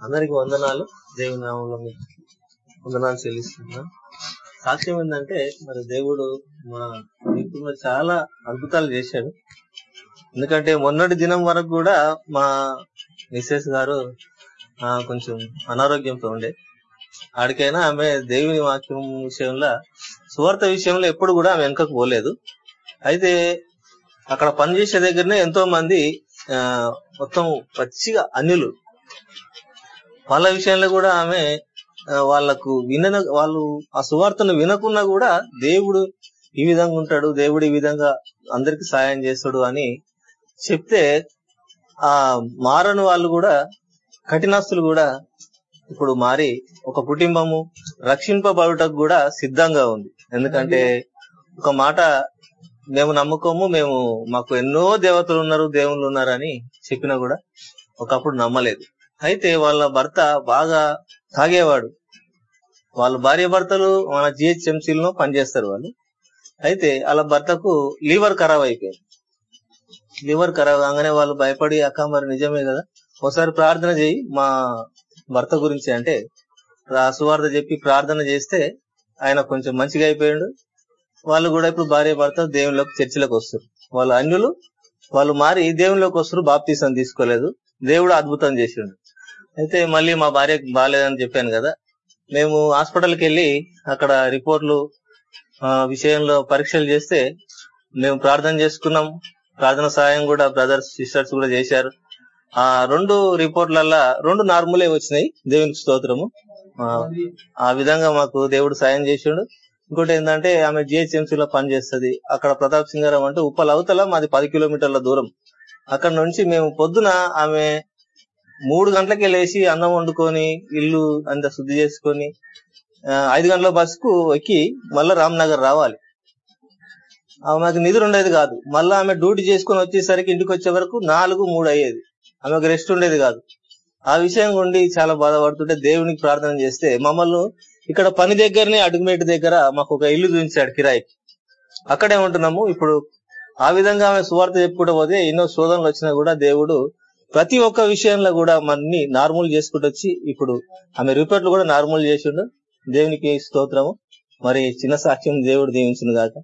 అందరికి వందనాలు. దేవుని నామంలో వందనాలు చెల్లిస్తున్నాను సాక్ష్యం ఏంటంటే మరి దేవుడు మా జీవితంలో చాలా అద్భుతాలు చేశాడు. ఎందుకంటే మొన్నటి దినం వరకు కూడా మా మిస్సెస్ గారు ఆ, కొంచెం అనారోగ్యంతో ఉండే. ఆడికైనా ఆమె దేవుని వాక్యం విషయంలో సువార్త విషయంలో ఎప్పుడు కూడా ఆమె వెనకకు పోలేదు. అయితే అక్కడ పనిచేసే దగ్గరనే ఎంతో మంది ఆ, మొత్తం పచ్చిగా అన్యులు. వాళ్ళ విషయంలో కూడా ఆమె వాళ్ళకు విన వాళ్ళు ఆ సువార్తను వినకున్నా కూడా దేవుడు ఈ విధంగా ఉంటాడు దేవుడు ఈ విధంగా అందరికి సాయం చేస్తాడు అని చెప్తే ఆ మారని వాళ్ళు కూడా కఠినస్తులు కూడా ఇప్పుడు మారి ఒక కుటుంబము రక్షింపబడుటకు కూడా సిద్ధంగా ఉంది. ఎందుకంటే ఒక మాట మేము నమ్మకము మేము మాకు ఎన్నో దేవతలు ఉన్నారు దేవుళ్ళు ఉన్నారని చెప్పినా కూడా ఒకప్పుడు నమ్మలేదు. అయితే వాళ్ళ భర్త బాగా తాగేవాడు. వాళ్ళ భార్య భర్తలు మన జిహెచ్ఎంసీలో పనిచేస్తారు వాళ్ళు. అయితే వాళ్ళ భర్తకు లీవర్ ఖరాబ్ అయిపోయింది. లివర్ ఖరాబ్ కాగానే వాళ్ళు భయపడి అక్క మరి నిజమే కదా ఒకసారి ప్రార్థన చేయి మా భర్త గురించి అంటే సువార్త చెప్పి ప్రార్థన చేస్తే ఆయన కొంచెం మంచిగా అయిపోయాడు. వాళ్ళు కూడా ఇప్పుడు భార్య భర్త దేవుళ్ళకి చర్చిలోకి వస్తారు. వాళ్ళు అన్యులు వాళ్ళు మారి దేవుళ్ళకి వస్తారు బాప్తీసం తీసుకోలేదు. దేవుడు అద్భుతం చేసిండు. అయితే మళ్ళీ మా భార్యకు బాగాలేదని చెప్పాను కదా మేము హాస్పిటల్కి వెళ్ళి అక్కడ రిపోర్ట్లు ఆ, విషయంలో పరీక్షలు చేస్తే మేము ప్రార్థన చేసుకున్నాం. ప్రార్థన సాయం కూడా బ్రదర్స్ సిస్టర్స్ కూడా చేశారు. ఆ రెండు రిపోర్ట్లల్లా రెండు నార్మలే వచ్చినాయి దేవునికి స్తోత్రము. ఆ విధంగా మాకు దేవుడు సాయం చేసిండు. ఇంకోటి ఏంటంటే ఆమె జిహెచ్ఎంసీ లో పనిచేస్తుంది. అక్కడ ప్రతాప్ సింగారం అంటే ఉప్పల అవతల మాది పది కిలోమీటర్ల దూరం. అక్కడ నుంచి మేము పొద్దున ఆమె మూడు గంటలకే లేచి అన్నం వండుకొని ఇల్లు అంత శుద్ధి చేసుకొని ఐదు గంటల బస్సుకు ఎక్కి మళ్ళా రామ్నగర్ రావాలి. ఆమెకు నిధులు ఉండేది కాదు. మళ్ళా ఆమె డ్యూటీ చేసుకుని వచ్చేసరికి ఇంటికి వచ్చే వరకు నాలుగు మూడు అయ్యేది. ఆమెకు రెస్ట్ ఉండేది కాదు. ఆ విషయం ఉండి చాలా బాధపడుతుంటే దేవునికి ప్రార్థన చేస్తే మమ్మల్ని ఇక్కడ పని దగ్గరనే అడుగుమేటు దగ్గర మాకు ఒక ఇల్లు చూపించాడు కిరాయికి అక్కడే ఉంటున్నాము. ఇప్పుడు ఆ విధంగా ఆమె సువార్త చెప్పుకుంటూ పోతే ఎన్నో శోధనలు వచ్చినా కూడా దేవుడు ప్రతి ఒక్క విషయంలో కూడా మనని నార్మల్ చేసుకుంటూ వచ్చి ఇప్పుడు ఆమె రిపోర్ట్లు కూడా నార్మల్ చేసిండు. దేవునికి స్తోత్రము. మరి చిన్న సాక్ష్యం దేవుడు దీవించింది కాక.